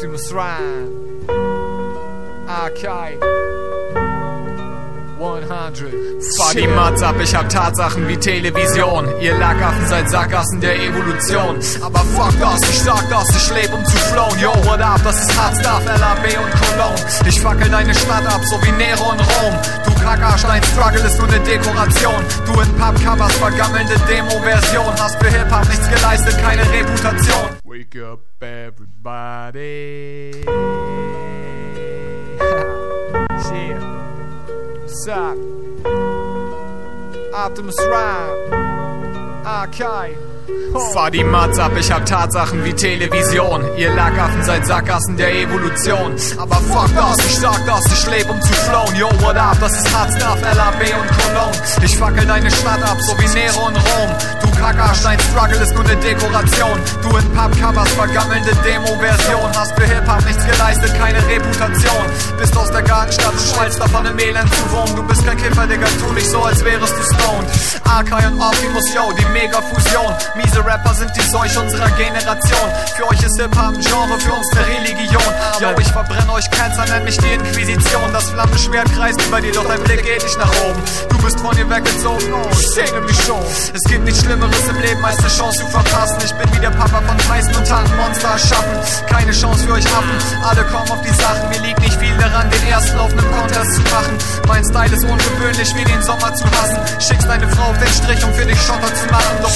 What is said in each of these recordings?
Optimus Rhyme. Okay. 100. Fahr die Mats ab, ich hab Tatsachen wie Television. Ihr Lackaffen seid Sackgassen der Evolution. Aber fuck das, ich sag das, ich leb um zu flown. Yo, what up, das ist Hardstuff, LAB und Cologne. Ich fackel deine Stadt ab, so wie Nero in Rom. Du Kackarsch, dein Struggle ist nur ne Dekoration. Du in Pubcovers, vergammelnde Demo-Version. Hast für Hip-Hop nichts geleistet, keine Reputation. Wake up, everybody. Shit. What's up? Optimus Rhyme. Okay. Fahr die Mats ab, ich hab Tatsachen wie Television. Ihr Lackaffen seid Sackgassen der Evolution. Aber fuck das, ich sag das, ich leb um zu flown. Yo, what up, das ist Hardstuff, LAB und Cologne. Ich fackel deine Stadt ab, so wie Nero in Rom. Kackarsch, dein Struggle ist nur ne Dekoration. Du in Pubcovers, vergammelnde Demo-Version. Hast für Hip-Hop nichts geleistet, keine Reputation. Bist aus der Gartenstadt und schreist davon im Elend zu wohnen. Du bist kein Kiffer, Digga, tu nicht so, als wärest du stoned. Arkai und Optimus, yo, die Mega-Fusion. Miese Rapper sind die Seuche unserer Generation. Für euch ist Hip-Hop ein Genre, für uns eine Religion. Yo, ich verbrenne euch Cancer, nenn mich die Inquisition. Das Flammenschwert kreist über dir, doch dein Blick geht nicht nach oben. Du bist von ihr weggezogen, oh, ich sehne mich schon. Es gibt nichts Schlimmeres im Leben, als eine Chance zu verpassen. Ich bin wie der Papa von Tyson und Monster erschaffen. Keine Chance für euch Affen, alle kommen auf die Sachen. Mir liegt nicht viel daran, den ersten auf einem Contest zu machen. Mein Style ist ungewöhnlich, wie den Sommer zu hassen. Schickst deine Frau auf den Strich, um für dich Schotter zu machen. Doch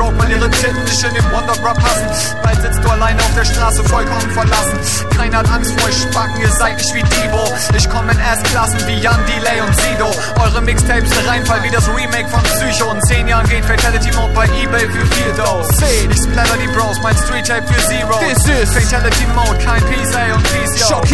broke, weil ihre Titten nicht in den Wonder Bra passen. Bald sitzt du alleine auf der Straße, vollkommen verlassen. Keiner hat Angst vor euch Spacken, ihr seid nicht wie Debo. Ich komme in S-Klassen wie Jan, Delay und Sido. Eure Mixtapes ne Reinfall wie das Remake von Psycho. In 10 Jahren geht Fatality Mode bei Ebay für viel Dough. Ich splatter die Bros, mein Street Tape für Zero. This is Fatality Mode, kein PSA und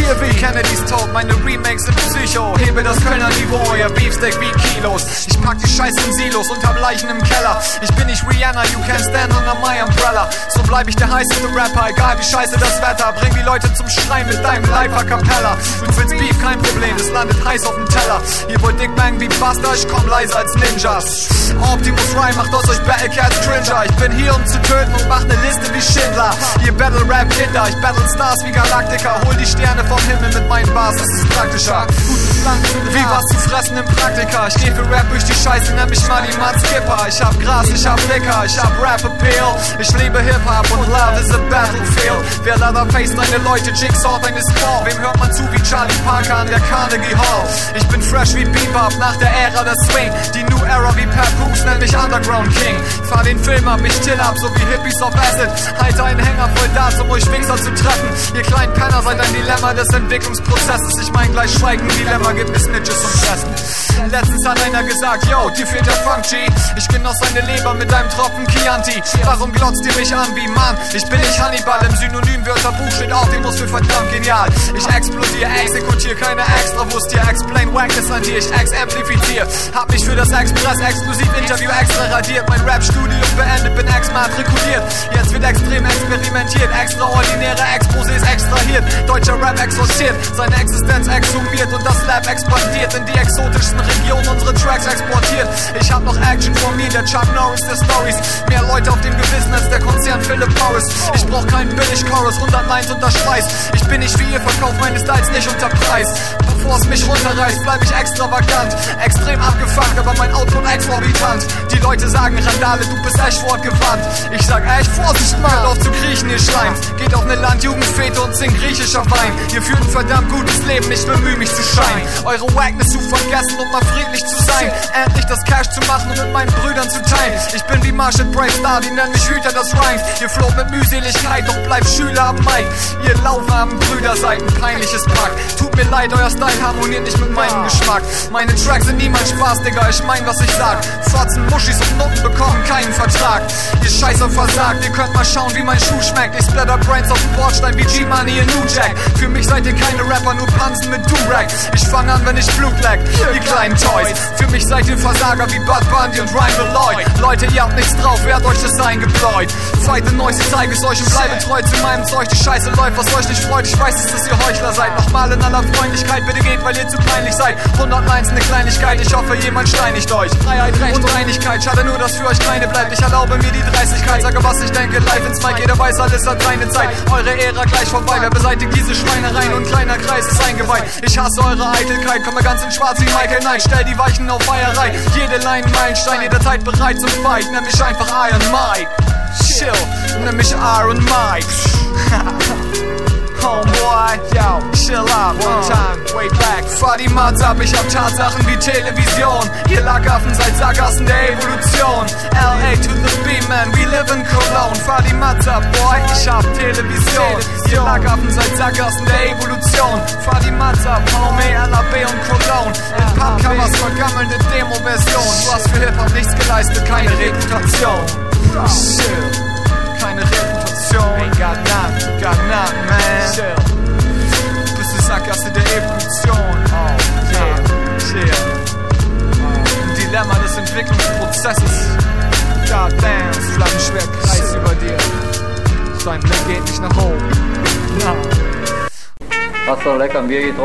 Schockier wie Kennedys tot, meine Remakes sind Psycho. Hebe das Kölner Niveau, euer Beefsteak wie Kilos. Ich pack die Scheiße in Silos und hab Leichen im Keller. Ich bin nicht Rihanna, you can't stand under my umbrella. So bleib ich der heißeste Rapper, egal wie scheiße das Wetter. Bring die Leute zum Schreien mit deinem Live a Cappella. Du willst Beef, kein Problem, es landet heiß auf dem Teller. Ihr wollt Dick Bang wie Buster, ich komm leise als Ninjas. Optimus Rhyme macht aus euch Battlecats Cringer. Ich bin hier, um zu töten und mach ne Liste wie Schindler. Ihr Battle Rap Kinder, ich battle Stars wie Galactica. Hol die Sterne vom Himmel mit meinen Bars, das ist praktischer. Wie was zu fressen im Praktika. Ich geh für Rap durch die Scheiße, nenn mich mal die Mad Skipper. Ich hab Gras, ich hab Licker, ich hab Rap Appeal. Ich liebe Hip-Hop und Love is a battlefield. Wer Leatherface deine Leute, Jigsaw deine Score. Wem hört man zu wie Charlie Parker an der Carnegie Hall? Ich bin fresh wie Bebop nach der Ära des Swing. Die New Era wie Papoose, nenn mich Underground King. Fahr den Film ab, ich chill ab, so wie Hippies auf Acid. Halte einen Hänger voll Darts, um Wichser zu treffen. Ihr kleinen Penner seid ein Dilemma des Entwicklungsprozesses. Ich mein gleich Schweigen, Dilemma gibt mir Snitches und Fressen. Letztens hat einer gesagt, yo, dir fehlt der Funk G. Ich genoss seine Leber mit einem Tropfen Chianti. Warum glotzt ihr mich an wie Mann? Ich bin nicht Hannibal, im Synonymwörterbuch steht Optimus für verdammt genial. Ich explodiere, exekutiere keine Extrawurst hier. Explain Wackness an dir, ich ex-amplifizier. Hab mich für das Express exklusiv Interview extra radiert. Mein Rap-Studium beendet, bin ex-matrikuliert. Jetzt wird extrem experimentiert, extraordinäre Exposés extrahiert. Deutscher Rap exorziert, seine Existenz exhumiert und das Lab expandiert in die exotischsten Regionen unsere Tracks exportiert. Ich hab noch Action vor mir, der Chuck Norris der Stories. Mehr Leute auf dem Gewissen als der Konzern Philip Morris. Ich brauch keinen Billig-Chorus, 100 Lines unter Schweiß. Ich bin nicht wie ihr, verkauf meine Styles nicht unter Preis. Bevor es mich runterreißt, bleib ich extravagant. Extrem abgefuckt, aber mein Output exorbitant. Die Leute sagen Randale, du bist echt wortgewandt. Ich sag echt Vorsicht, Mann, auf zu kriechen, ihr Schleims. Geht auf ne Landjugendfete und singt griechischer Wein. Ihr führt ein verdammt gutes Leben, ich bemühe mich zu scheinen. Eure Wackness zu vergessen und mal friedlich zu sein. Endlich das Cash zu machen und mit meinen Brüdern zu teilen. Ich bin wie Marshall Brave Star, die nennen mich Hüter des Rhymes. Ihr floht mit Mühseligkeit, doch bleibt Schüler am Mic. Ihr lauwarmen Brüder seid ein peinliches Pack. Tut mir leid, euer Style harmoniert nicht mit meinem Geschmack. Meine Tracks sind niemals Spaß, Digga, ich mein, was ich sag. Fotzen, Muschis und Nutten bekommen keinen Vertrag. Ihr Scheiße versagt, ihr könnt mal schauen, wie mein Schuh schmeckt. Ich splatter Brains auf dem Bordstein wie G-Money in New Jack. Für mich seid ihr keine Rapper, nur Pansen mit Durag. Ich fang an, wenn ich Blut leck, ihr kleinen Toys. Für mich seid ihr Versager wie Bud Bundy und Ryan Lloyd. Leute, ihr habt nichts drauf, wer hat euch das eingepläut? Fight the Noise, ich zeige es euch und bleibe treu zu meinem Zeug. Die Scheiße läuft, was euch nicht freut. Ich weiß, dass ihr Heuchler seid. Nochmal in aller Freundlichkeit, bitte geht, weil ihr zu peinlich seid. 100 Lines, eine Kleinigkeit, ich hoffe, jemand steinigt euch. Freiheit, Recht und Reinigkeit, schade nur, dass für euch keine bleibt. Ich erlaube mir die Dreistigkeit, sage was ich denke, live ins Mic, jeder weiß, alles hat seine Zeit. Eure Ära gleich vorbei, wer beseitigt diese Schweinereien und kleiner Kreis ist eingeweiht. Ich hasse eure Eitelkeit, komme ganz in schwarz wie Michael Knight, stell die Weichen auf Feierei. Jede Line Meilenstein, jederzeit bereit zum Fight, nenn mich einfach Iron Mike. Chill, nenn mich Iron Mike. Homeboy, Yo, chill out, Fahr die Mats ab, ich hab Tatsachen wie Television. Ihr Lackaffen seid Sackgassen der Evolution. LA to the B, man, we live in Cologne. Fahr die Mats ab, boy, ich hab Television. Ihr Lackaffen seid Sackgassen der Evolution. Fahr die Mats ab, Homie, LAB und Cologne. In Pappkammers vergammelnde Demo-Version. Du hast für Hip-Hop nichts geleistet, keine Reputation. Shit, keine Reputation. Ain't got none. Got nothing, man. Entwicklungsprozesses. Goddamn. Flammenschwer Kreis über dir. Sein Blick geht nicht nach oben. Hast du lecker Bier getrunken?